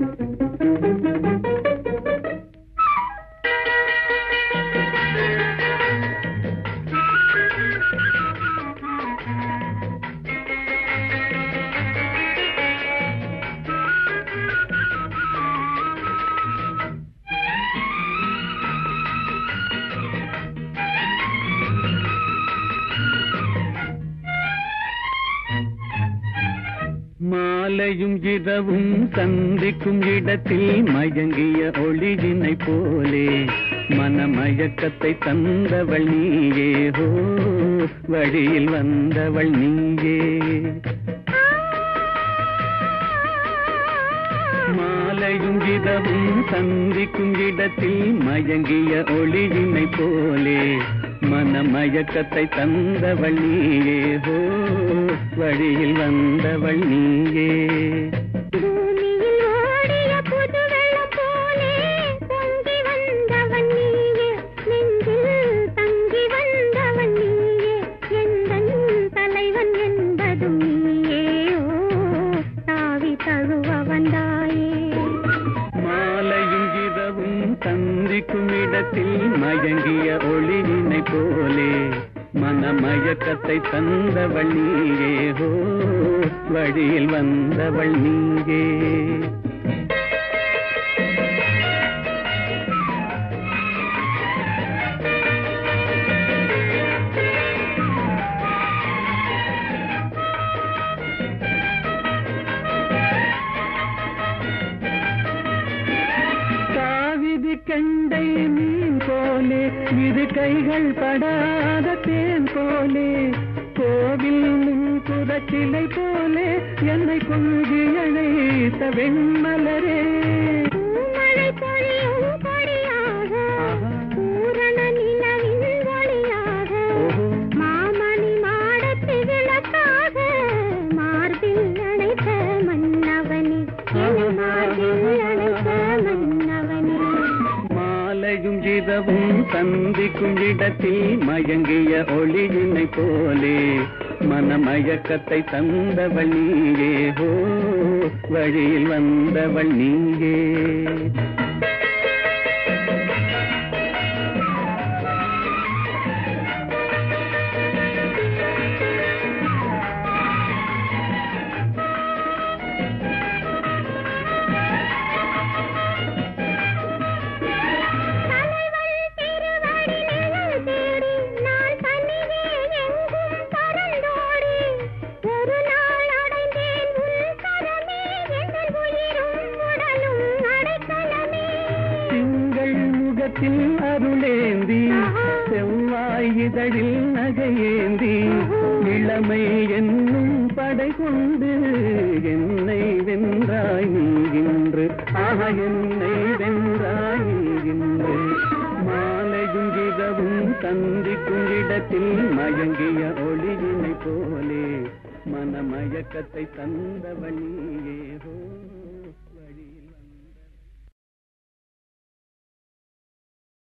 Thank you. மாலையும் இரவும் சந்திக்கும் இடத்தில் மயங்கிய ஒளியினை போலே மனமயக்கத்தை தந்தவள் நீயே. ஹோ வழியில் வந்தவள் நீயே. மாலையும் இரவும் சந்திக்கும் இடத்தில் மயங்கிய ஒளியினை போலே மனமயக்கத்தை தந்தவள் நீயே ஹோ வழியில் வந்தவள் நீயே தழுவ வந்தாயே. சந்திக்கும் இடத்தில் மயங்கிய ஒளியினை போலே மனமயக்கத்தை தந்தவள் நீயே ஹோ வழியில் வந்தவள் நீயே. கெண்டை மீன் போலே இரு கைகள் படாத தேன் போலே கோவில் முன் சிலை போலே என்னை கொள்கி அழைத்த வெண்மலரே. மாலையும் சந்திக்கும் இடத்தில் மயங்கிய ஒளியினை போலே மனமயக்கத்தை தந்தவள் நீயே. ஹோ வழியில் வந்தவள் நீயே. முகத்தில் அருளேந்தி செவ்வாய் இதழில் நகையேந்தி இளமை என்னும் படை கொண்டு என்னை வென்றாய் நீ ஆக என்னை வென்றாய் நீ மாலையும் இரவும் தந்திக்கும் இடத்தில் மயங்கிய ஒளியினை போலே மனமயக்கத்தை தந்தவனியே ஹோ.